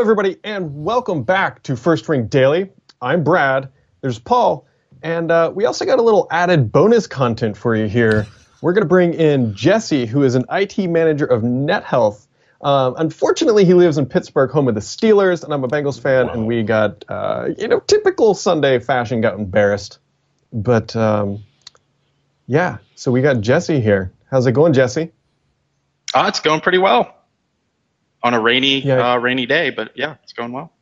everybody, and welcome back to First Ring Daily. I'm Brad. There's Paul, and uh, we also got a little added bonus content for you here. We're going to bring in Jesse, who is an IT manager of NetHealth. Um, unfortunately, he lives in Pittsburgh, home of the Steelers, and I'm a Bengals fan, and we got, uh, you know, typical Sunday fashion, got embarrassed. But um, yeah, so we got Jesse here. How's it going, Jesse? Uh, it's going pretty well on a rainy, yeah. uh, rainy day, but yeah, it's going well.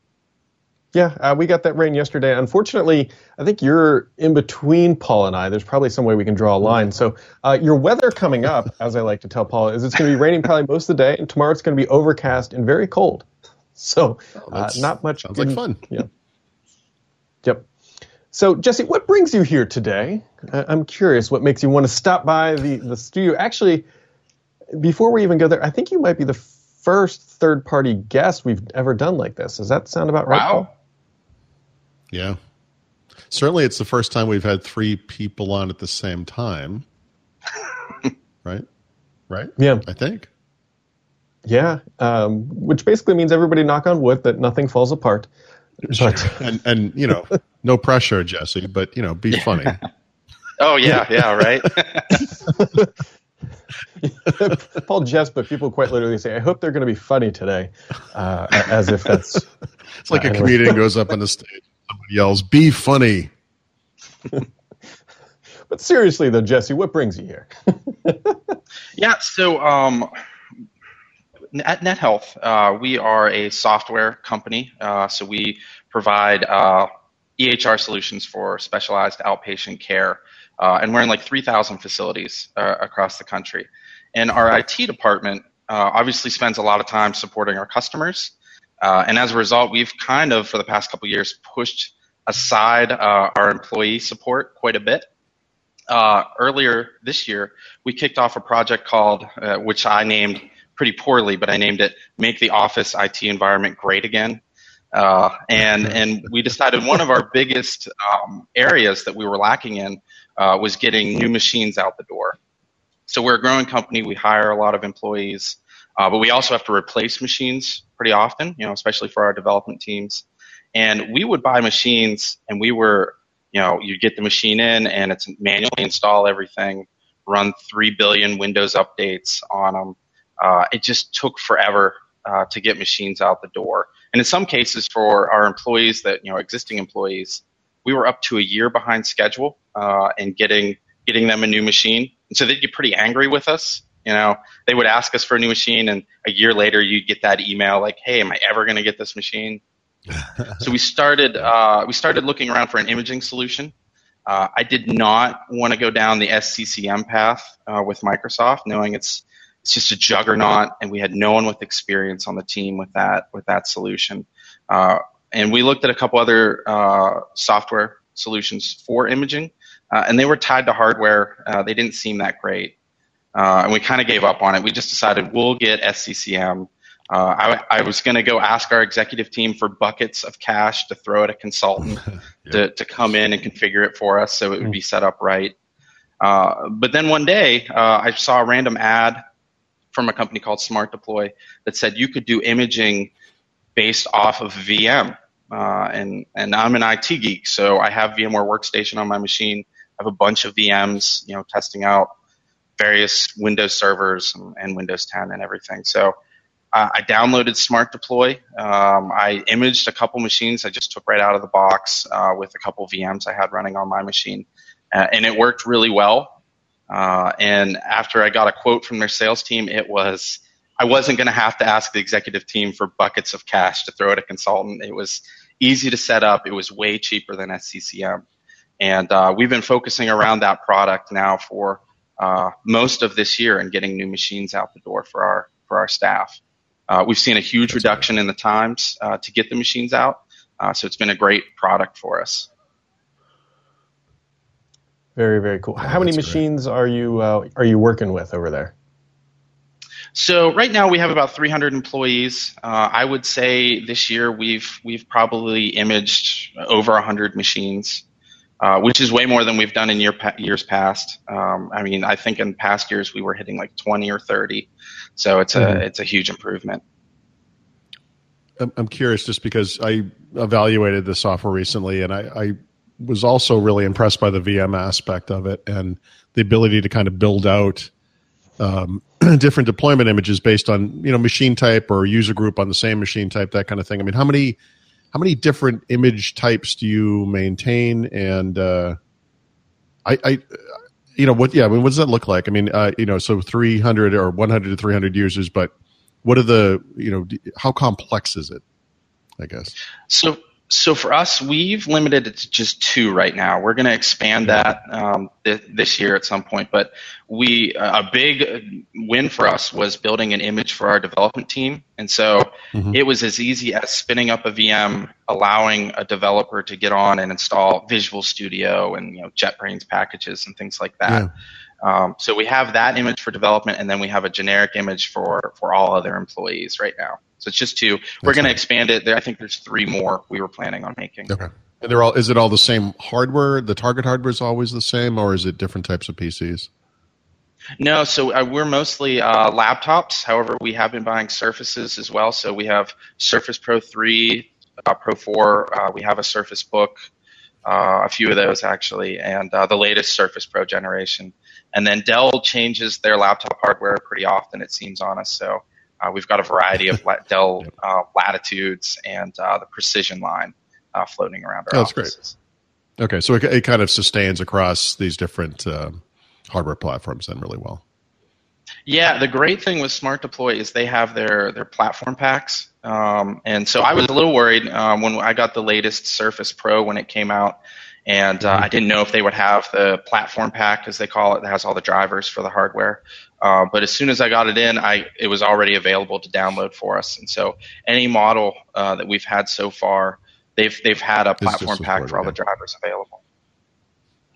Yeah, uh, we got that rain yesterday. Unfortunately, I think you're in between Paul and I. There's probably some way we can draw a line. So uh, your weather coming up, as I like to tell Paul, is it's going to be raining probably most of the day, and tomorrow it's going to be overcast and very cold. So oh, uh, not much. Sounds in, like fun. Yeah. Yep. So Jesse, what brings you here today? I'm curious. What makes you want to stop by the the studio? Actually, before we even go there, I think you might be the first third party guest we've ever done like this. Does that sound about right? Wow. Paul? Yeah. Certainly, it's the first time we've had three people on at the same time. right? Right? Yeah. I think. Yeah. Um, which basically means everybody knock on wood that nothing falls apart. But and and you know, no pressure, Jesse, but you know, be funny. oh yeah, yeah, right. Paul jest, but people quite literally say, "I hope they're going to be funny today," uh, as if that's. it's like uh, a anyway. comedian goes up on the stage, somebody yells, "Be funny." but seriously, though, Jesse, what brings you here? yeah, so um, at NetHealth, uh, we are a software company, uh, so we provide uh, EHR solutions for specialized outpatient care. Uh, and we're in like 3,000 facilities uh, across the country. And our IT department uh, obviously spends a lot of time supporting our customers. Uh, and as a result, we've kind of, for the past couple years, pushed aside uh, our employee support quite a bit. Uh, earlier this year, we kicked off a project called, which I named pretty poorly, but I named it Make the Office IT Environment Great Again. And and we decided one of our biggest um, areas that we were lacking in uh, was getting new machines out the door. So we're a growing company. We hire a lot of employees, uh, but we also have to replace machines pretty often. You know, especially for our development teams. And we would buy machines, and we were, you know, you get the machine in, and it's manually install everything, run three billion Windows updates on them. Uh, it just took forever uh, to get machines out the door. And in some cases, for our employees that you know, existing employees, we were up to a year behind schedule uh, in getting getting them a new machine. And so they'd get pretty angry with us. You know, they would ask us for a new machine, and a year later, you'd get that email like, "Hey, am I ever going to get this machine?" so we started uh, we started looking around for an imaging solution. Uh, I did not want to go down the SCCM path uh, with Microsoft, knowing it's it's just a juggernaut, and we had no one with experience on the team with that with that solution. Uh, and we looked at a couple other uh, software solutions for imaging, uh, and they were tied to hardware. Uh, they didn't seem that great, uh, and we kind of gave up on it. We just decided we'll get SCCM. Uh, I, I, was going to go ask our executive team for buckets of cash to throw at a consultant yeah. to, to come in and configure it for us so it would be set up right. but then one day, I saw a random ad from a company called Smart Deploy that said you could do imaging based off of VM. Uh, and and I'm an IT geek, so I have VMware Workstation on my machine. I have a bunch of VMs, you know, testing out various Windows servers and, and Windows 10 and everything. So uh, I downloaded Smart Deploy. Um, I imaged a couple machines I just took right out of the box uh, with a couple VMs I had running on my machine, uh, and it worked really well. Uh, and after I got a quote from their sales team, it was I wasn't going to have to ask the executive team for buckets of cash to throw at a consultant. It was easy to set up. It was way cheaper than SCCM. And uh, we've been focusing around that product now for uh, most of this year and getting new machines out the door for our for our staff. Uh, we've seen a huge That's reduction great. in the times uh, to get the machines out, uh, so it's been a great product for us. Very very cool. How many machines great. are you uh, are you working with over there? So right now we have about 300 employees. Uh, I would say this year we've we've probably imaged over 100 machines, uh, which is way more than we've done in year, years past. Um, I mean, I think in past years we were hitting like 20 or 30, so it's a mm-hmm. it's a huge improvement. I'm curious just because I evaluated the software recently, and I, I was also really impressed by the VM aspect of it and the ability to kind of build out um, different deployment images based on you know machine type or user group on the same machine type, that kind of thing. I mean, how many how many different image types do you maintain? And uh, I, I, you know, what? Yeah, I mean, what does that look like? I mean, uh, you know, so 300 or 100 to 300 users, but what are the you know how complex is it? I guess. So so for us, we've limited it to just two right now. We're going to expand that um, th- this year at some point. But we a big win for us was building an image for our development team, and so mm-hmm. it was as easy as spinning up a VM, allowing a developer to get on and install Visual Studio and you know JetBrains packages and things like that. Yeah. Um, so we have that image for development, and then we have a generic image for for all other employees right now. So it's just two. We're going to expand it. There, I think there's three more we were planning on making. Okay. And they're all. Is it all the same hardware? The target hardware is always the same, or is it different types of PCs? No, so uh, we're mostly uh, laptops. However, we have been buying Surfaces as well. So we have Surface Pro 3, uh, Pro 4. Uh, we have a Surface Book, uh, a few of those actually, and uh, the latest Surface Pro generation. And then Dell changes their laptop hardware pretty often, it seems on us. So uh, we've got a variety of Dell uh, latitudes and uh, the precision line uh, floating around our oh, That's offices. great. Okay, so it, it, kind of sustains across these different um, hardware platforms then really well. Yeah, the great thing with Smart Deploy is they have their their platform packs, um, and so I was a little worried um, when I got the latest Surface Pro when it came out, and uh, I didn't know if they would have the platform pack, as they call it, that has all the drivers for the hardware. Uh, but as soon as I got it in, I it was already available to download for us. And so any model uh, that we've had so far, they've they've had a platform pack for all yeah. the drivers available.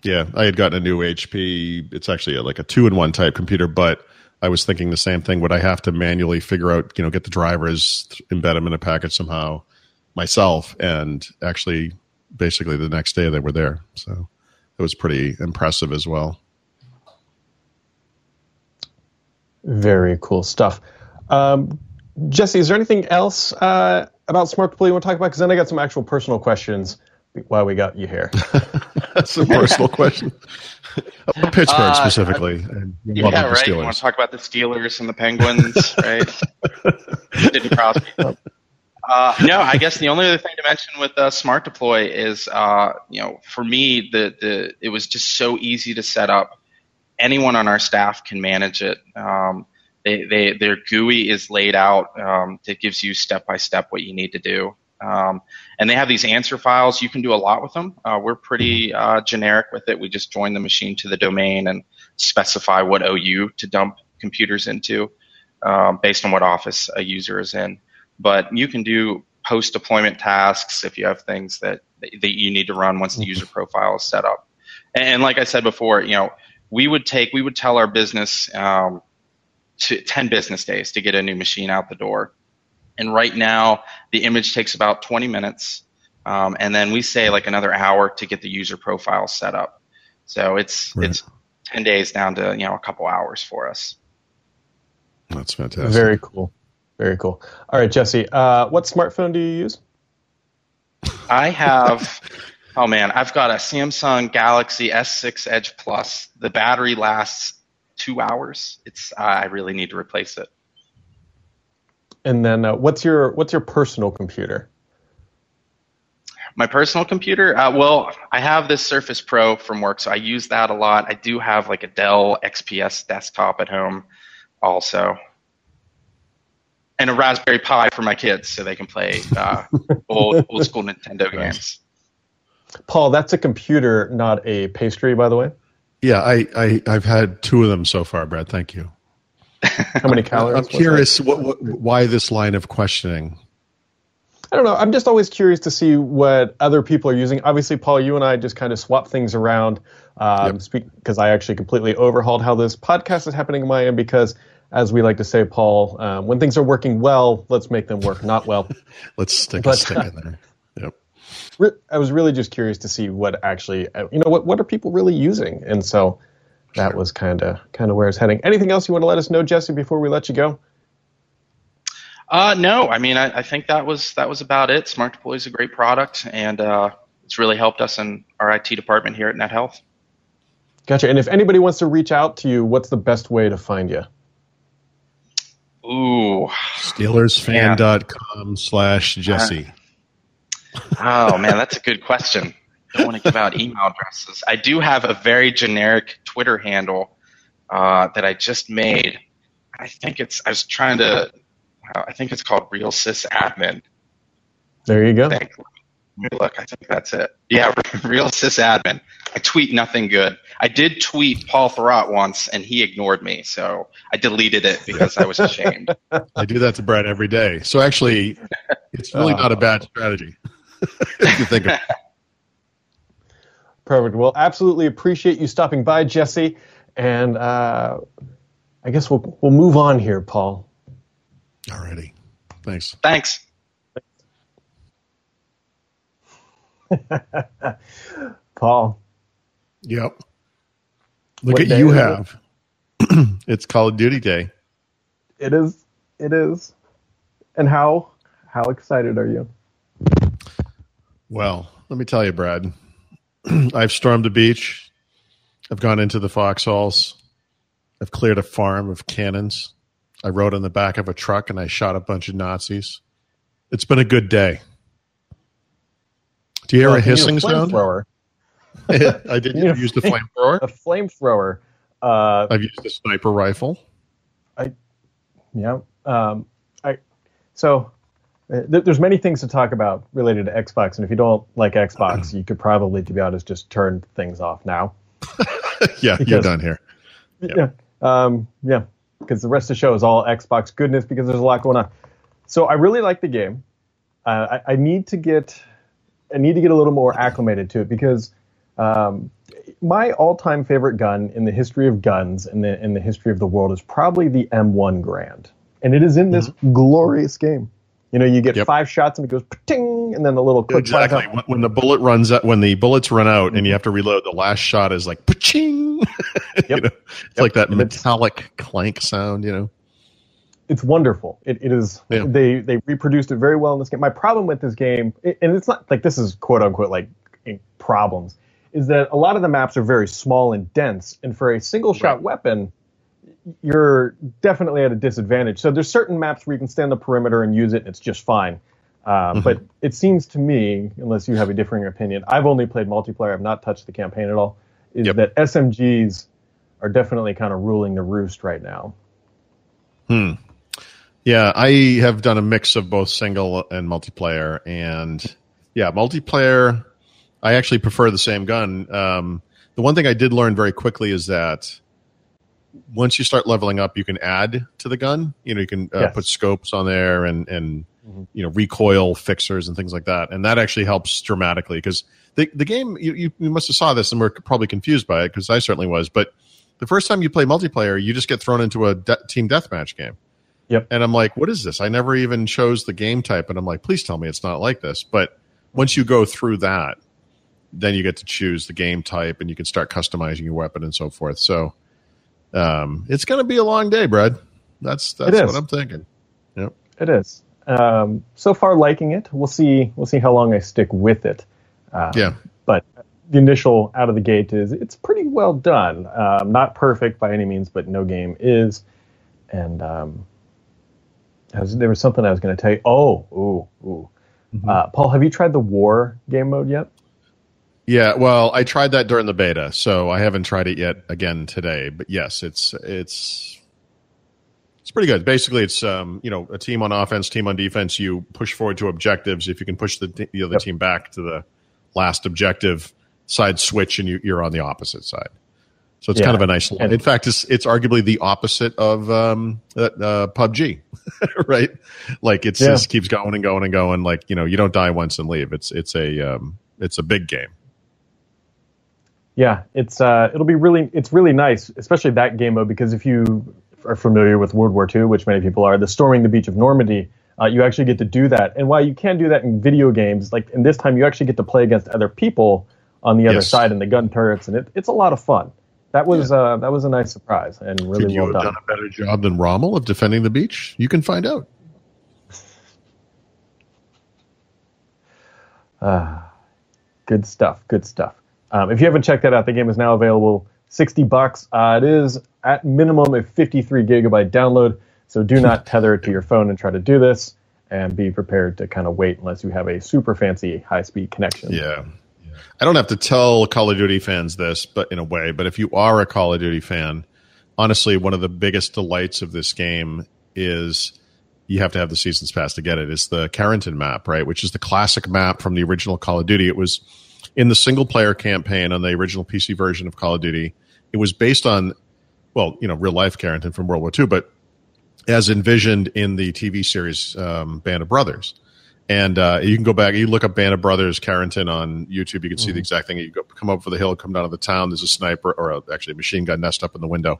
Yeah, I had gotten a new HP. It's actually a, like a two in one type computer, but I was thinking the same thing. Would I have to manually figure out, you know, get the drivers, embed them in a package somehow myself, and actually basically the next day they were there. So it was pretty impressive as well. Very cool stuff. Um, Jesse, is there anything else uh, about Smart Deploy you want to talk about? Because then I got some actual personal questions Why we got you here. That's a personal question. Pittsburgh uh, specifically. yeah, right. You want to talk about the Steelers and the Penguins, right? Sidney Crosby. Uh, no, I guess the only other thing to mention with uh, Smart Deploy is, uh, you know, for me, the the it was just so easy to set up. Anyone on our staff can manage it. Um, they, they, their GUI is laid out. Um, that gives you step by step what you need to do. Um, and they have these answer files. You can do a lot with them. Uh, we're pretty uh, generic with it. We just join the machine to the domain and specify what OU to dump computers into um, based on what office a user is in. But you can do post deployment tasks if you have things that, that you need to run once the user profile is set up. And like I said before, you know, we would take, we would tell our business um, to 10 business days to get a new machine out the door. And right now, the image takes about 20 minutes. Um, and then we say like another hour to get the user profile set up. So it's, right. it's 10 days down to, you know, a couple hours for us. That's fantastic. Very cool. Very cool. All right, Jesse, uh, what smartphone do you use? I have, oh man, I've got a Samsung Galaxy S6 Edge Plus. The battery lasts two hours. It's uh, I really need to replace it. And then, uh, what's your what's your personal computer? My personal computer, uh, well, I have this Surface Pro from work, so I use that a lot. I do have like a Dell XPS desktop at home, also and a Raspberry Pi for my kids so they can play uh, old old school Nintendo games. Paul, that's a computer, not a pastry, by the way. Yeah, I, I I've had two of them so far, Brad. Thank you. How many calories? I'm curious what, what, why this line of questioning. I don't know. I'm just always curious to see what other people are using. Obviously, Paul, you and I just kind of swap things around um, yep. because I actually completely overhauled how this podcast is happening in my end because as we like to say, Paul, um, when things are working well, let's make them work not well. let's stick but, a stick in there. Yep. I was really just curious to see what actually, uh, you know, what what are people really using, and so that sure. was kind of kind of where it's heading. Anything else you want to let us know, Jesse, before we let you go? Uh, no, I mean, I, I, think that was that was about it. Smart Deploy is a great product, and uh, it's really helped us in our IT department here at NetHealth. Gotcha. And if anybody wants to reach out to you, what's the best way to find you? Ooh. SteelersFan.com slash Jesse. oh, man, that's a good question. Don't want to give out email addresses. I do have a very generic Twitter handle uh, that I just made. I think it's, I was trying to, I think it's called Real Sys Admin. There you go. Look, I think that's it. Yeah, Real Sys Admin. I tweet nothing good. I did tweet Paul Thurrott once, and he ignored me, so I deleted it because I was ashamed. I do that to Brad every day. So actually, it's really not a bad strategy. if you think of it. Perfect. Well, absolutely appreciate you stopping by, Jesse, and uh, I guess we'll we'll move on here, Paul. Alrighty. Thanks. Thanks. Paul. Yep. Look what at you have. It? it's Call of Duty Day. It is. It is. And how how excited are you? Well, let me tell you, Brad. I've stormed the beach. I've gone into the foxholes. I've cleared a farm of cannons. I rode on the back of a truck and I shot a bunch of Nazis. It's been a good day. Do you hear well, a hissing sound? I did you use the flamethrower. A flamethrower. Uh, I've used a sniper rifle. I, yeah. Um, I so uh, th- there's many things to talk about related to Xbox, and if you don't like Xbox, you could probably, to be honest, just turn things off now. yeah, because, you're done here. Yep. Yeah, um, yeah, because the rest of the show is all Xbox goodness because there's a lot going on. So I really like the game. Uh, I, I need to get I need to get a little more acclimated to it because um, my all-time favorite gun in the history of guns in the in the history of the world is probably the M1 Garand, and it is in this mm-hmm. glorious game. You know, you get yep. five shots and it goes ting, and then the little click. Exactly. When, when, the bullet runs out, when the bullets run out, mm-hmm. and you have to reload, the last shot is like ching. Yep. you know, it's yep. like that and metallic clank sound. You know, it's wonderful. It, it is. Yeah. They they reproduced it very well in this game. My problem with this game, and it's not like this is quote unquote like problems is that a lot of the maps are very small and dense, and for a single shot right. weapon, you're definitely at a disadvantage. So there's certain maps where you can stand the perimeter and use it, and it's just fine. Uh, mm-hmm. But it seems to me, unless you have a differing opinion, I've only played multiplayer. I've not touched the campaign at all. Is yep. that SMGs are definitely kind of ruling the roost right now? Hmm. Yeah, I have done a mix of both single and multiplayer, and yeah, multiplayer I actually prefer the same gun. Um, the one thing I did learn very quickly is that once you start leveling up, you can add to the gun. You know, you can uh, yes. put scopes on there and and mm-hmm. you know recoil fixers and things like that, and that actually helps dramatically because the the game you, you, you must have saw this and were probably confused by it because I certainly was. But the first time you play multiplayer, you just get thrown into a de- team deathmatch game. Yep. And I'm like, what is this? I never even chose the game type, and I'm like, please tell me it's not like this. But once you go through that, then you get to choose the game type and you can start customizing your weapon and so forth. So um, it's going to be a long day, Brad. That's that's what I'm thinking. Yep. It is. Um, so far, liking it. We'll see. We'll see how long I stick with it. Um, yeah. But the initial out of the gate is it's pretty well done. Um, not perfect by any means, but no game is. And um, was, there was something I was going to tell you. Oh, ooh, ooh. Mm-hmm. Uh, Paul, have you tried the war game mode yet? Yeah, well, I tried that during the beta, so I haven't tried it yet again today. But yes, it's it's it's pretty good. Basically, it's um, you know a team on offense, team on defense. You push forward to objectives. If you can push the the other yep. team back to the last objective, side switch, and you, you're on the opposite side. So it's yeah. kind of a nice. In fact, it's it's arguably the opposite of um, uh, uh PUBG, right? Like it yeah. just keeps going and going and going. Like you know, you don't die once and leave. It's it's a um, it's a big game. Yeah, it's uh, it'll be really it's really nice, especially that game mode because if you are familiar with World War II, which many people are, the storming the beach of Normandy, uh, you actually get to do that. And while you can do that in video games, like in this time, you actually get to play against other people on the other yes. side in the gun turrets, and it, it's a lot of fun. That was yeah. uh, that was a nice surprise and really Could you well have done. done a better job than Rommel of defending the beach? You can find out. Ah, good stuff. Good stuff. Um, if you haven't checked that out, the game is now available 60 bucks. Uh, it is at minimum a 53 gigabyte download, so do not tether it to your phone and try to do this. And be prepared to kind of wait unless you have a super fancy high speed connection. Yeah. I don't have to tell Call of Duty fans this, but in a way, but if you are a Call of Duty fan, honestly, one of the biggest delights of this game is you have to have the seasons pass to get it. It's the Carentan map, right? Which is the classic map from the original Call of Duty. It was in the single player campaign on the original PC version of Call of Duty. It was based on, well, you know, real life Carentan from World War II, but as envisioned in the TV series um, Band of Brothers. And uh, you can go back, you look up Band of Brothers Carentan on YouTube, you can see mm-hmm. the exact thing. You go, come up for the hill, come down to the town, there's a sniper or a, actually a machine gun nest up in the window.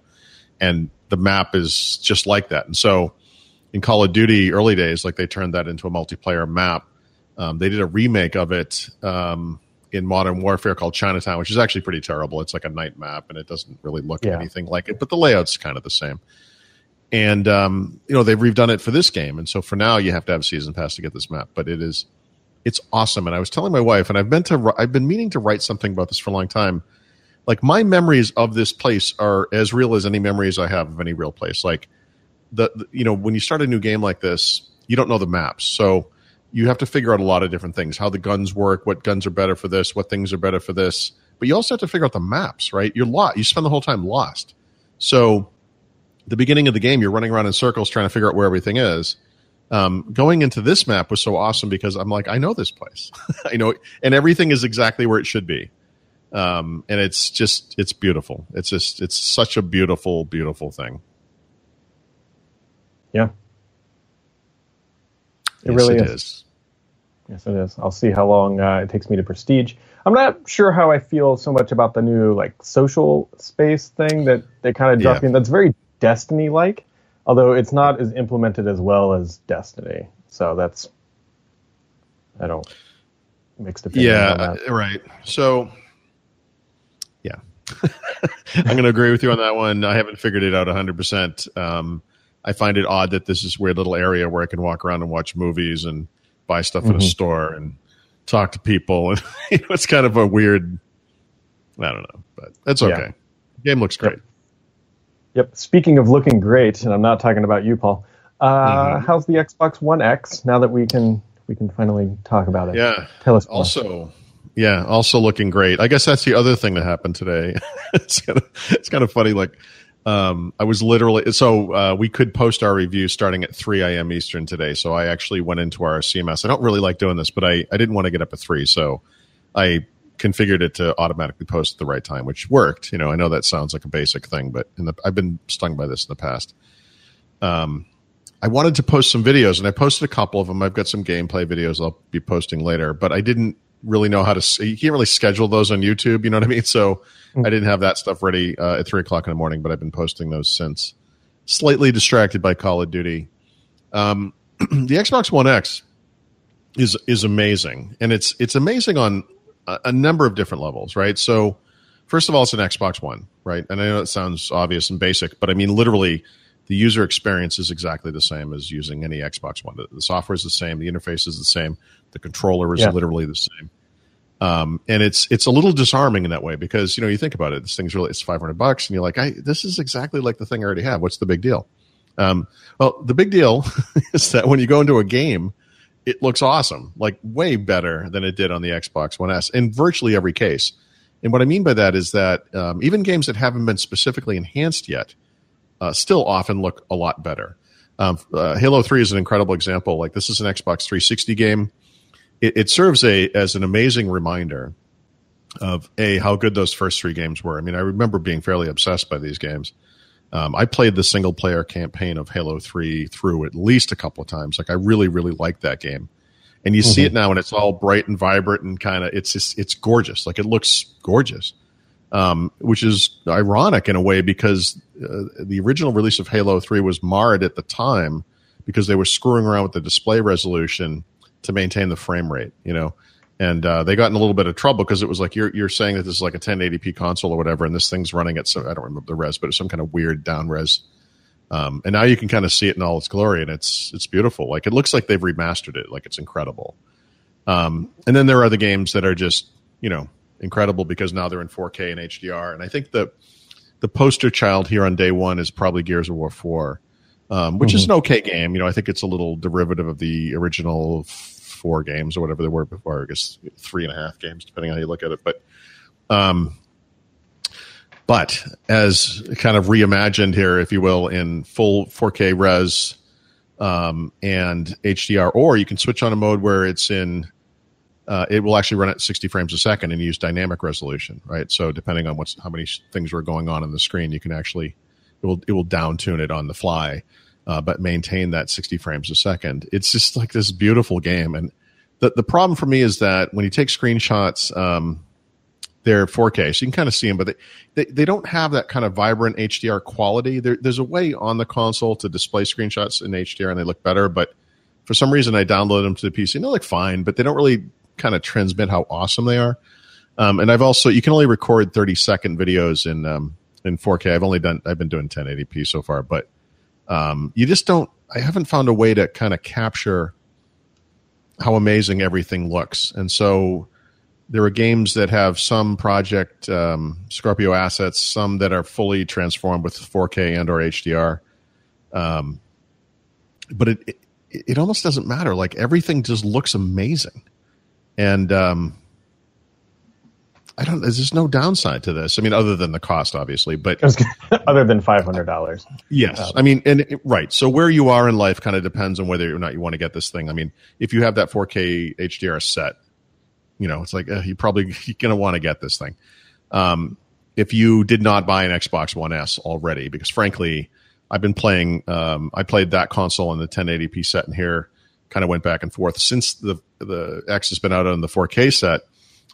And the map is just like that. And so in Call of Duty early days, like they turned that into a multiplayer map. Um, they did a remake of it um, in Modern Warfare called Chinatown, which is actually pretty terrible. It's like a night map and it doesn't really look yeah. anything like it, but the layout's kind of the same. And um, you know they've redone it for this game, and so for now you have to have a season pass to get this map. But it is, it's awesome. And I was telling my wife, and I've been to, I've been meaning to write something about this for a long time. Like my memories of this place are as real as any memories I have of any real place. Like the, the you know when you start a new game like this, you don't know the maps, so you have to figure out a lot of different things how the guns work what guns are better for this what things are better for this but you also have to figure out the maps right you're lost you spend the whole time lost so the beginning of the game, you're running around in circles trying to figure out where everything is. Um, going into this map was so awesome because I'm like, I know this place. I know, and everything is exactly where it should be. Um, and it's just, it's beautiful. It's just, it's such a beautiful, beautiful thing. Yeah. It yes, really it is. is. Yes, it is. I'll see how long uh, it takes me to prestige. I'm not sure how I feel so much about the new like social space thing that they kind of dropped yeah. in. That's very Destiny like, although it's not as implemented as well as Destiny. So that's I don't mixed opinions. Yeah, right. So yeah, I'm going to agree with you on that one. I haven't figured it out 100. Um, percent I find it odd that this is weird little area where I can walk around and watch movies and buy stuff mm-hmm. in a store and talk to people, and you know, it's kind of a weird. I don't know, but it's okay. Yeah. Game looks great. Yep. Yep. Speaking of looking great, and I'm not talking about you, Paul. Uh, mm-hmm. How's the Xbox One X now that we can we can finally talk about it? Yeah. Tell us. More. Also, yeah, also looking great. I guess that's the other thing that happened today. it's kind of it's kind of funny. Like, um, I was literally so uh, we could post our review starting at 3 a.m. Eastern today. So I actually went into our CMS. I don't really like doing this, but I I didn't want to get up at three, so I configured it to automatically post at the right time, which worked. You know, I know that sounds like a basic thing, but the, I've been stung by this in the past. Um, I wanted to post some videos, and I posted a couple of them. I've got some gameplay videos I'll be posting later, but I didn't really know how to. You can't really schedule those on YouTube. You know what I mean? So. I didn't have that stuff ready uh, at three o'clock in the morning, but I've been posting those since. Slightly distracted by Call of Duty. Um, the Xbox One X is is amazing, and it's it's amazing on a, a number of different levels, right? So, first of all, it's an Xbox One, right? And I know it sounds obvious and basic, but I mean, literally, the user experience is exactly the same as using any Xbox One. The, the software is the same, the interface is the same, the controller is yeah. literally the same. Um, and it's it's a little disarming in that way because you know you think about it, this thing's really it's five hundred bucks, and you're like, I, this is exactly like the thing I already have. What's the big deal? Um, well, the big deal is that when you go into a game, it looks awesome, like way better than it did on the Xbox One S in virtually every case. And what I mean by that is that um, even games that haven't been specifically enhanced yet uh, still often look a lot better. Um, uh, Halo 3 is an incredible example. Like this is an Xbox 360 game. It, it serves a as an amazing reminder of a how good those first three games were. I mean, I remember being fairly obsessed by these games. Um, I played the single player campaign of Halo 3 through at least a couple of times. Like I really, really liked that game. And you mm-hmm. see it now and it's all bright and vibrant and kind of, it's just, it's gorgeous. Like it looks gorgeous. Um, which is ironic in a way because uh, the original release of Halo 3 was marred at the time because they were screwing around with the display resolution to maintain the frame rate, you know and uh, they got in a little bit of trouble because it was like you're you're saying that this is like a 1080p console or whatever, and this thing's running at some I don't remember the res, but it's some kind of weird down res. Um, and now you can kind of see it in all its glory, and it's it's beautiful. Like it looks like they've remastered it, like it's incredible. Um, and then there are the games that are just you know incredible because now they're in 4K and HDR. And I think the the poster child here on day one is probably Gears of War 4, um, which mm-hmm. is an okay game. You know, I think it's a little derivative of the original four games or whatever they were before. I guess three and a half games, depending on how you look at it. But um, but as kind of reimagined here, if you will, in full 4K res um, and HDR, or you can switch on a mode where it's in. Uh, it will actually run at 60 frames a second and use dynamic resolution, right? So depending on what's how many things are going on on the screen, you can actually it will it will down tune it on the fly, uh, but maintain that 60 frames a second. It's just like this beautiful game, and the the problem for me is that when you take screenshots. Um, they're 4K, so you can kind of see them, but they, they, they don't have that kind of vibrant HDR quality. There, there's a way on the console to display screenshots in HDR and they look better, but for some reason I downloaded them to the PC and they look fine, but they don't really kind of transmit how awesome they are. Um, and I've also you can only record 30 second videos in um, in 4K. I've only done I've been doing 1080p so far, but um, you just don't. I haven't found a way to kind of capture how amazing everything looks, and so there are games that have some project um, Scorpio assets, some that are fully transformed with 4K and or HDR. Um, but it, it, it almost doesn't matter. Like everything just looks amazing, and um, I don't. There's no downside to this. I mean, other than the cost, obviously, but other than five hundred dollars. Yes, um, I mean, and it, right. So where you are in life kind of depends on whether or not you want to get this thing. I mean, if you have that 4K HDR set, you know, it's like uh, you probably you're to want to get this thing. Um, if you did not buy an Xbox One S already, because frankly, I've been playing. Um, I played that console in the 1080p set in here. Kind of went back and forth since the the X has been out on the 4K set.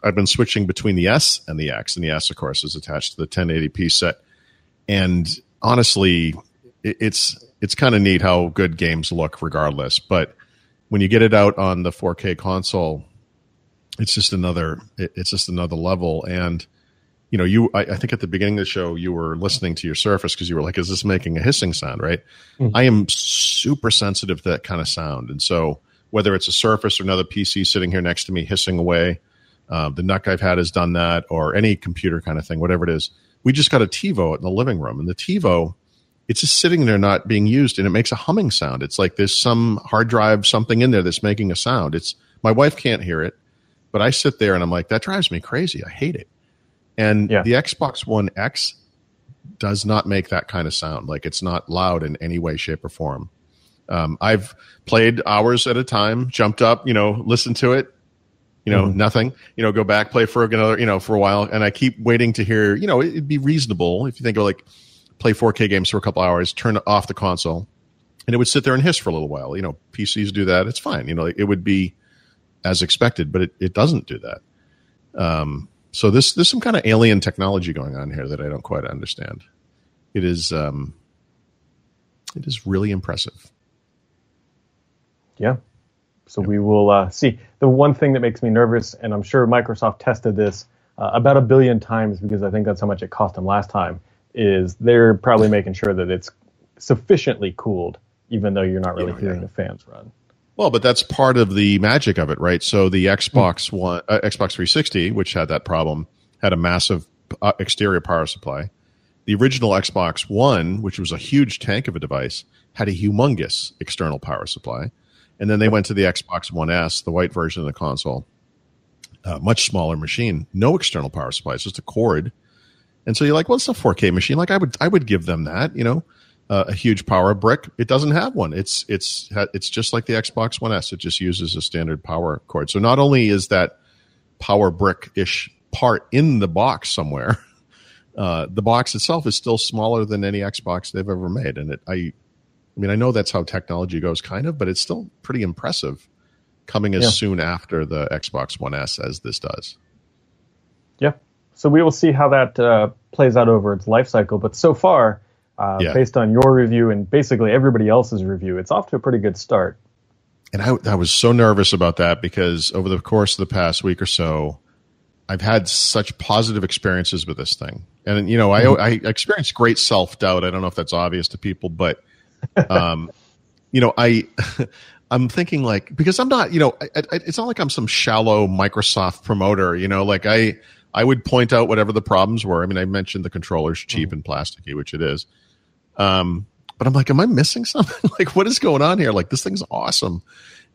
I've been switching between the S and the X, and the S, of course, is attached to the 1080p set. And honestly, it, it's it's kind of neat how good games look, regardless. But when you get it out on the 4K console, it's just another it's just another level and you know you I, I, think at the beginning of the show you were listening to your surface because you were like is this making a hissing sound right mm-hmm. i am super sensitive to that kind of sound and so whether it's a surface or another pc sitting here next to me hissing away uh, the NUC i've had has done that or any computer kind of thing whatever it is we just got a tivo in the living room and the tivo it's just sitting there not being used and it makes a humming sound it's like there's some hard drive something in there that's making a sound it's my wife can't hear it but I sit there and I'm like, that drives me crazy. I hate it. And yeah. the Xbox One X does not make that kind of sound. Like it's not loud in any way, shape, or form. Um, I've played hours at a time, jumped up, you know, listened to it, you know, mm-hmm. nothing, you know, go back, play for another, you know, for a while. And I keep waiting to hear, you know, it'd be reasonable if you think of like play 4K games for a couple hours, turn off the console, and it would sit there and hiss for a little while. You know, PCs do that. It's fine. You know, it would be as expected, but it, it doesn't do that. Um, so this there's some kind of alien technology going on here that I don't quite understand. It is um, it is really impressive. Yeah. So we will uh, see. The one thing that makes me nervous, and I'm sure Microsoft tested this uh, about a billion times because I think that's how much it cost them last time, is they're probably making sure that it's sufficiently cooled, even though you're not really yeah, hearing yeah. the fans run. Well, but that's part of the magic of it, right? So the Xbox One, uh, Xbox 360, which had that problem, had a massive uh, exterior power supply. The original Xbox One, which was a huge tank of a device, had a humongous external power supply. And then they went to the Xbox One S, the white version of the console, uh, much smaller machine, no external power supply, it's just a cord. And so you're like, well, it's a 4K machine. Like I would, I would give them that, you know uh, a huge power brick. It doesn't have one. It's it's it's just like the Xbox One S. It just uses a standard power cord. So not only is that power brick ish part in the box somewhere, uh, the box itself is still smaller than any Xbox they've ever made. And it, I, I mean, I know that's how technology goes, kind of, but it's still pretty impressive coming as yeah. soon after the Xbox One S as this does. Yeah. So we will see how that uh, plays out over its life cycle. But so far, uh, yeah. based on your review and basically everybody else's review. It's off to a pretty good start. And I, I was so nervous about that because over the course of the past week or so, I've had such positive experiences with this thing. And, you know, mm-hmm. I, I experienced great self doubt. I don't know if that's obvious to people, but, um, you know, I, I'm thinking like because I'm not, you know, I, I, it's not like I'm some shallow Microsoft promoter. You know, like I I would point out whatever the problems were. I mean, I mentioned the controller's cheap mm-hmm. and plasticky, which it is. Um, but I'm like, am I missing something? like, what is going on here? Like, this thing's awesome.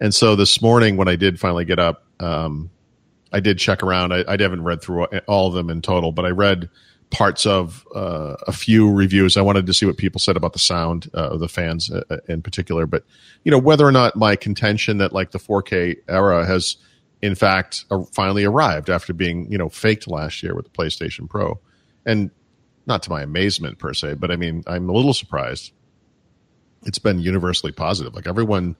And so this morning, when I did finally get up, um, I did check around. I, I haven't read through all of them in total, but I read parts of uh, a few reviews. I wanted to see what people said about the sound uh, of the fans uh, uh in particular. But you know, whether or not my contention that like the 4K era has in fact finally arrived after being you know faked last year with the PlayStation Pro, and not to my amazement per se, but I mean I'm a little surprised. It's been universally positive. Like everyone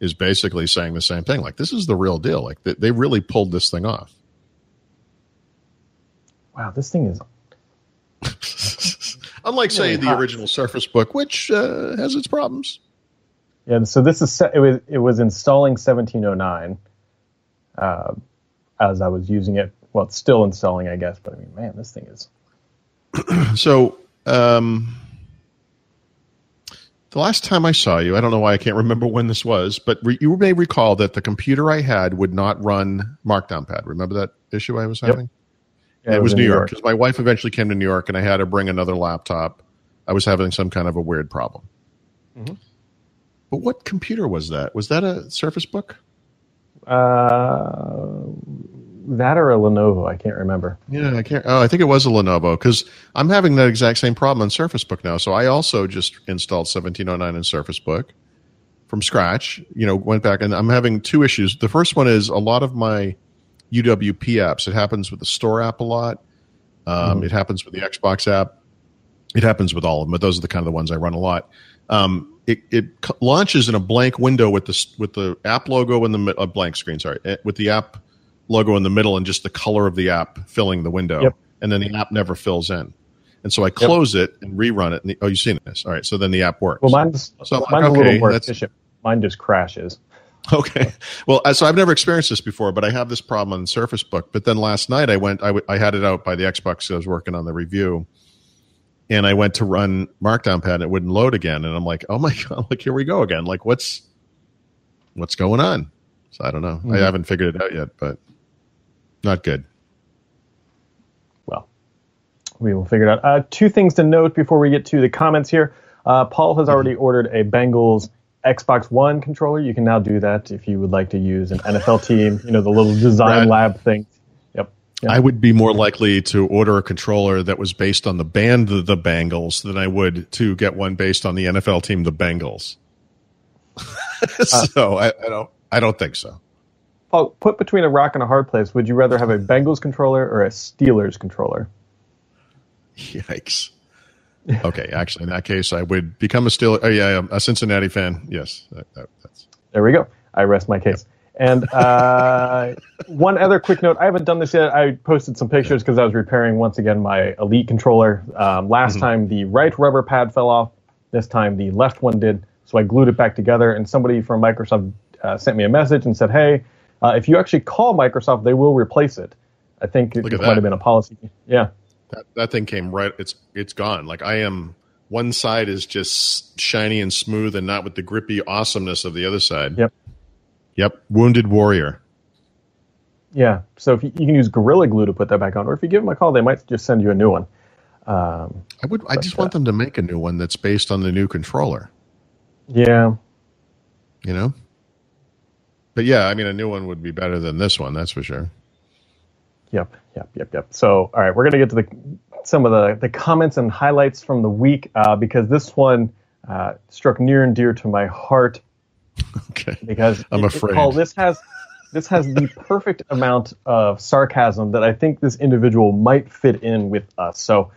is basically saying the same thing. Like this is the real deal. Like they, they really pulled this thing off. Wow, this thing is. Unlike, say, the original Surface Book, which uh, has its problems. Yeah, so this is it was it was installing 1709 uh, as I was using it. Well, it's still installing, I guess. But I mean, man, this thing is. so um, the last time I saw you, I don't know why I can't remember when this was, but re- you may recall that the computer I had would not run Markdown Pad. Remember that issue I was having? Yep. Yeah, it was, New York because my wife eventually came to New York and I had to bring another laptop. I was having some kind of a weird problem. Mm-hmm. But what computer was that? Was that a Surface Book? Uh, that or a Lenovo. I can't remember. Yeah, I can't. Oh, I think it was a Lenovo because I'm having that exact same problem on Surface Book now. So I also just installed 1709 in Surface Book from scratch. You know, went back and I'm having two issues. The first one is a lot of my UWP apps. It happens with the Store app a lot. Um, mm-hmm. It happens with the Xbox app. It happens with all of them, but those are the kind of the ones I run a lot. Um, it, it launches in a blank window with the with the app logo in the a blank screen. Sorry, eh, with the app logo in the middle and just the color of the app filling the window. Yep. And then the app never fills in. And so I close yep. it and rerun it. The, oh, you've seen this. All right. So then the app works. Well, mine's, so mine's like, okay, a little more efficient. Mine just crashes. Okay. Well, so I've never experienced this before, but I have this problem on Surface Book. But then last night I went, I, w- I had it out by the Xbox. I was working on the review and I went to run Markdown Pad and it wouldn't load again. And I'm like, oh my God, like here we go again. Like what's, what's going on? So I don't know. Mm-hmm. I haven't figured it out yet, but not good. Well, we will figure it out. Uh, two things to note before we get to the comments here. Uh, Paul has already ordered a Bengals Xbox One controller. You can now do that if you would like to use an NFL team, you know, the little design lab thing. Yep. yep. I would be more likely to order a controller that was based on the band the, the Bengals than I would to get one based on the NFL team, the Bengals. so uh, I, I don't I don't think so. Oh, put between a rock and a hard place, would you rather have a Bengals controller or a Steelers controller? Yikes. Okay, actually, in that case, I would become a still. Oh, yeah, a Cincinnati fan. Yes, that, that, there we go. I rest my case. Yep. And uh, one other quick note: I haven't done this yet. I posted some pictures because I was repairing once again my Elite controller. Um, last mm-hmm. time the right rubber pad fell off. This time the left one did. So I glued it back together. And somebody from Microsoft uh, sent me a message and said, "Hey, uh, if you actually call Microsoft, they will replace it. I think it might have been a policy. Yeah. That, that thing came right. It's it's gone. Like I am. One side is just shiny and smooth, and not with the grippy awesomeness of the other side. Yep. Yep. Wounded warrior. Yeah. So if you, you can use Gorilla Glue to put that back on, or if you give them a call, they might just send you a new one. Um, I would. I just want uh, them to make a new one that's based on the new controller. Yeah. You know. But yeah, I mean, a new one would be better than this one. That's for sure. Yep, yep, yep, yep. So, all right, we're gonna get to the some of the the comments and highlights from the week uh, because this one uh, struck near and dear to my heart. Okay. Because I'm it, afraid it, Paul, this has this has the perfect amount of sarcasm that I think this individual might fit in with us. So,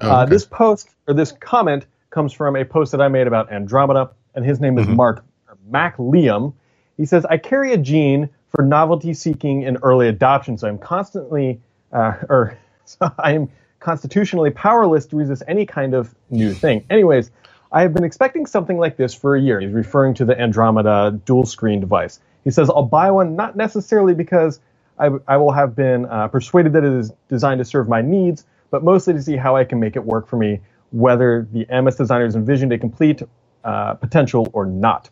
uh, okay. this post or this comment comes from a post that I made about Andromeda, and his name is mm-hmm. Mark Mac Liam. He says, I carry a gene for novelty seeking and early adoption, so I'm constantly, uh, or so I am constitutionally powerless to resist any kind of new thing. Anyways, I have been expecting something like this for a year. He's referring to the Andromeda dual screen device. He says, I'll buy one not necessarily because I, I will have been uh, persuaded that it is designed to serve my needs, but mostly to see how I can make it work for me, whether the MS designers envisioned a complete uh, potential or not.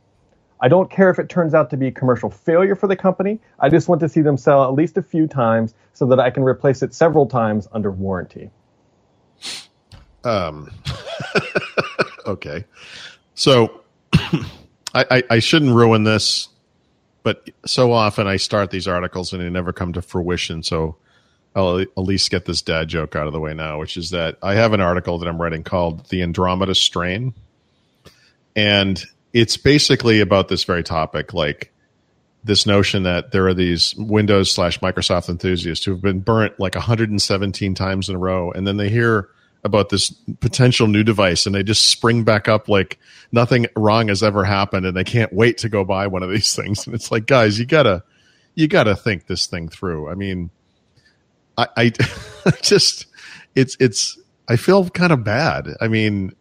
I don't care if it turns out to be a commercial failure for the company. I just want to see them sell at least a few times so that I can replace it several times under warranty. Um, okay. So I, I, I shouldn't ruin this, but so often I start these articles and they never come to fruition. So I'll at least get this dad joke out of the way now, which is that I have an article that I'm writing called The Andromeda Strain. And it's basically about this very topic, like this notion that there are these Windows slash Microsoft enthusiasts who have been burnt like 117 times in a row, and then they hear about this potential new device and they just spring back up like nothing wrong has ever happened and they can't wait to go buy one of these things. And it's like guys you gotta you gotta think this thing through. I mean i i just it's it's i feel kind of bad. I mean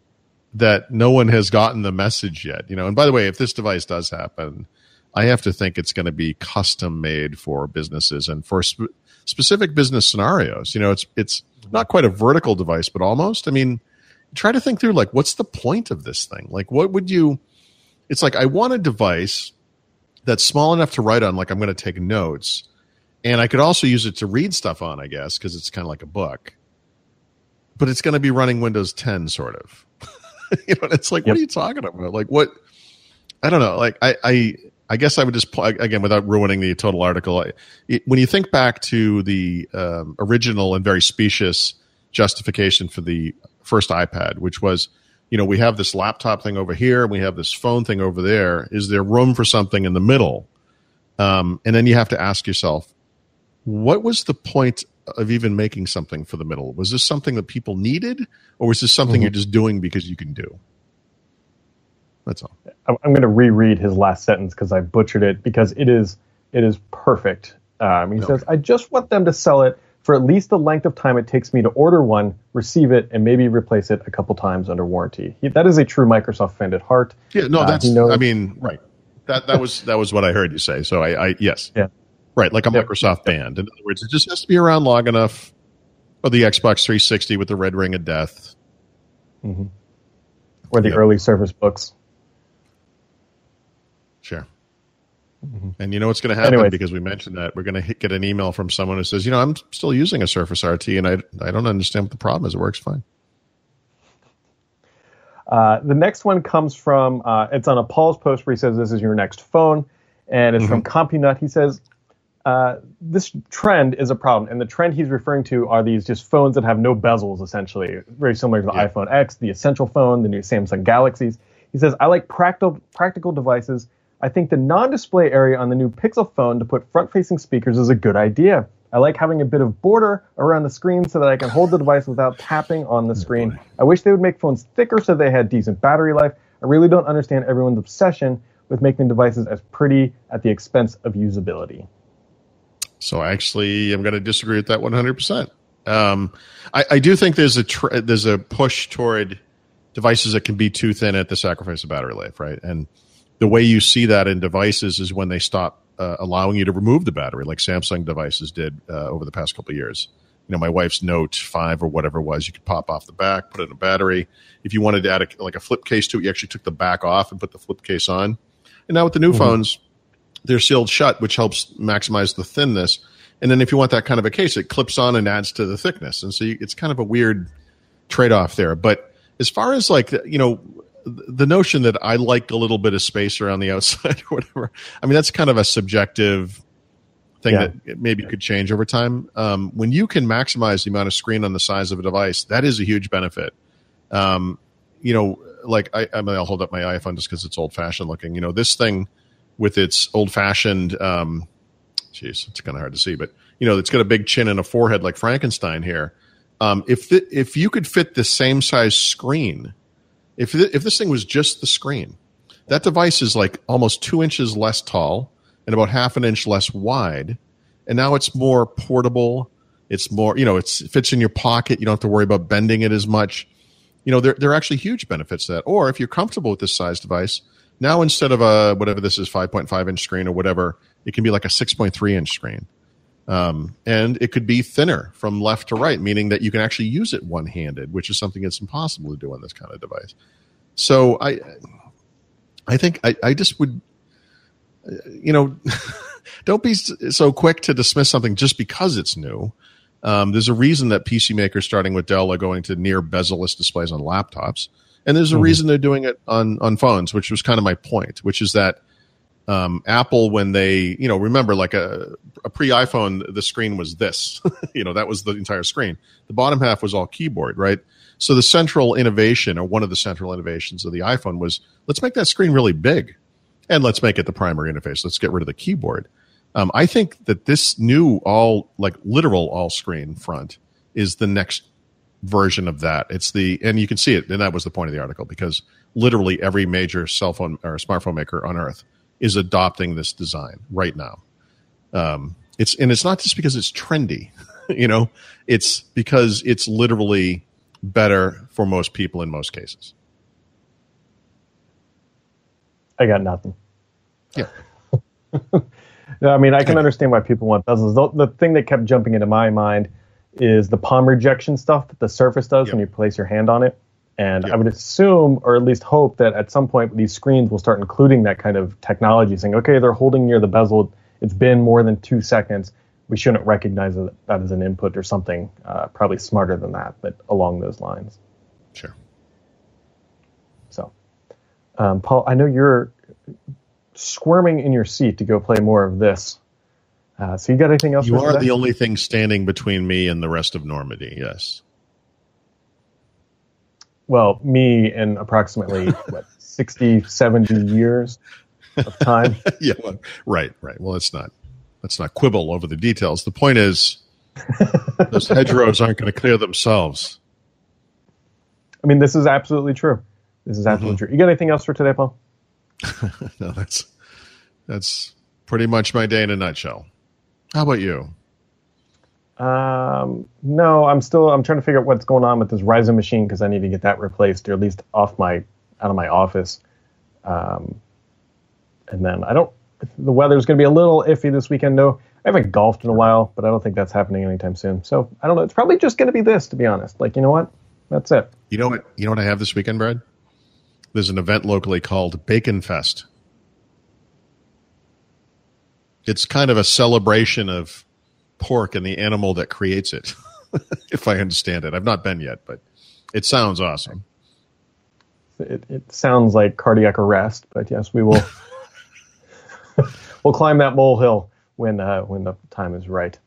that no one has gotten the message yet. You know, and by the way, if this device does happen, I have to think it's going to be custom made for businesses and for sp- specific business scenarios. You know, it's it's not quite a vertical device, but almost. I mean, try to think through like what's the point of this thing? Like, what would you? It's like I want a device that's small enough to write on. Like I'm going to take notes, and I could also use it to read stuff on. I guess because it's kind of like a book, but it's going to be running Windows 10, sort of. you know, it's like, yep. what are you talking about? Like, what? I don't know. Like, I, I, I guess I would just again without ruining the total article. It, when you think back to the um, original and very specious justification for the first iPad, which was, you know, we have this laptop thing over here, and we have this phone thing over there. Is there room for something in the middle? Um, and then you have to ask yourself, what was the point of even making something for the middle? Was this something that people needed, or was this something mm-hmm. you're just doing because you can do? That's all. I'm going to reread his last sentence because I butchered it because it is it is perfect. Um, he okay. says, "I just want them to sell it for at least the length of time it takes me to order one, receive it, and maybe replace it a couple times under warranty." He, that is a true Microsoft fan at heart. Yeah, no, uh, that's. I mean, right. That that was that was what I heard you say. So I, I yes. Yeah. Right, like a yep. Microsoft band. In other words, it just has to be around long enough. Or the Xbox 360 with the red ring of death. Mm-hmm. Or the yep. early Surface books. Sure. Mm-hmm. And you know what's going to happen anyway. because we mentioned that we're going to get an email from someone who says, you know, I'm still using a Surface RT and I I don't understand what the problem is. It works fine. Uh, the next one comes from uh, it's on a Paul's post where he says this is your next phone, and it's mm-hmm. from CompuNut. He says uh, this trend is a problem, and the trend he's referring to are these just phones that have no bezels, essentially, very similar to the yeah. iPhone X, the Essential phone, the new Samsung Galaxies. He says, "I like practical practical devices. I think the non-display area on the new Pixel phone to put front-facing speakers is a good idea. I like having a bit of border around the screen so that I can hold the device without tapping on the screen. I wish they would make phones thicker so they had decent battery life. I really don't understand everyone's obsession with making devices as pretty at the expense of usability." So actually, I'm going to disagree with that 100%. Um, I, I, do think there's a tr- there's a push toward devices that can be too thin at the sacrifice of battery life, right? And the way you see that in devices is when they stop uh, allowing you to remove the battery, like Samsung devices did uh, over the past couple of years. You know, my wife's Note Five or whatever it was, you could pop off the back, put in a battery. If you wanted to add a, like a flip case to it, you actually took the back off and put the flip case on. And now with the new mm-hmm. phones, they're sealed shut, which helps maximize the thinness. And then if you want that kind of a case, it clips on and adds to the thickness. And so you, it's kind of a weird trade off there. But as far as like, you know, the notion that I like a little bit of space around the outside or whatever, I mean, that's kind of a subjective thing yeah. that maybe could change over time. Um, when you can maximize the amount of screen on the size of a device, that is a huge benefit. Um, you know, like I, I mean, I'll hold up my iPhone just because it's old fashioned looking. You know, this thing with its old fashioned, um, it's kind of hard to see, but you know, it's got a big chin and a forehead like Frankenstein here. Um, if the, if you could fit the same size screen, if if this thing was just the screen, that device is like almost two inches less tall and about half an inch less wide, and now it's more portable. It's more, you know, it fits in your pocket. You don't have to worry about bending it as much. You know, there there are actually huge benefits to that. Or if you're comfortable with this size device, now instead of a whatever this is, 5.5 inch screen or whatever, it can be like a 6.3 inch screen. Um, and it could be thinner from left to right, meaning that you can actually use it one handed, which is something that's impossible to do on this kind of device. So I, I think I, I just would, you know, don't be so quick to dismiss something just because it's new. Um, there's a reason that PC makers, starting with Dell, are going to near bezel-less displays on laptops, and there's a mm-hmm. reason they're doing it on on phones, which was kind of my point, which is that um, Apple, when they, you know, remember like a, a pre iPhone, the screen was this, you know, that was the entire screen. The bottom half was all keyboard, right? So the central innovation, or one of the central innovations of the iPhone, was let's make that screen really big, and let's make it the primary interface. Let's get rid of the keyboard. Um, I think that this new all like literal all screen front is the next version of that. It's the and you can see it, and that was the point of the article because literally every major cell phone or smartphone maker on earth is adopting this design right now. Um, it's and it's not just because it's trendy, you know, it's because it's literally better for most people in most cases. I got nothing. Yeah. no, I mean, I can understand why people want bezels. The, the, thing that kept jumping into my mind is the palm rejection stuff that the Surface does yep. when you place your hand on it. And yep. I would assume, or at least hope, that at some point these screens will start including that kind of technology, saying, okay, they're holding near the bezel. It's been more than two seconds. We shouldn't recognize that as an input or something uh, probably smarter than that, but along those lines. Sure. So, um, Paul, I know you're squirming in your seat to go play more of this. Uh, so you got anything else? You are the only thing standing between me and the rest of Normandy. Yes well, me in approximately what 60, 70 years of time. yeah, well, right, right. Well, let's not let's not quibble over the details. The point is, those hedgerows aren't going to clear themselves. I mean, this is absolutely true. This is absolutely mm-hmm. true. You got anything else for today, Paul? no, that's that's pretty much my day in a nutshell. How about you? Um, no, I'm still I'm trying to figure out what's going on with this Ryzen machine because I need to get that replaced or at least off my out of my office. Um, and then I don't. The weather's going to be a little iffy this weekend. No, I haven't golfed in a while, but I don't think that's happening anytime soon. So I don't know. It's probably just going to be this, to be honest. Like you know what? That's it. You know what? You know what I have this weekend, Brad? There's an event locally called Bacon Fest. It's kind of a celebration of pork and the animal that creates it, if I understand it. I've not been yet, but it sounds awesome. It, it sounds like cardiac arrest, but yes, we will. we'll climb that molehill when uh, when the time is right.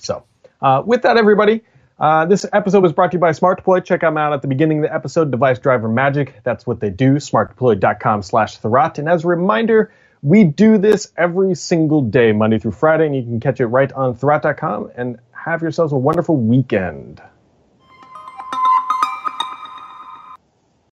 So, uh, with that, everybody. Uh, this episode was brought to you by Smart Deploy. Check them out at the beginning of the episode, Device Driver Magic. That's what they do, smartdeploy.com slash Thurrott. And as a reminder, we do this every single day, Monday through Friday, and you can catch it right on Thurrott.com and have yourselves a wonderful weekend.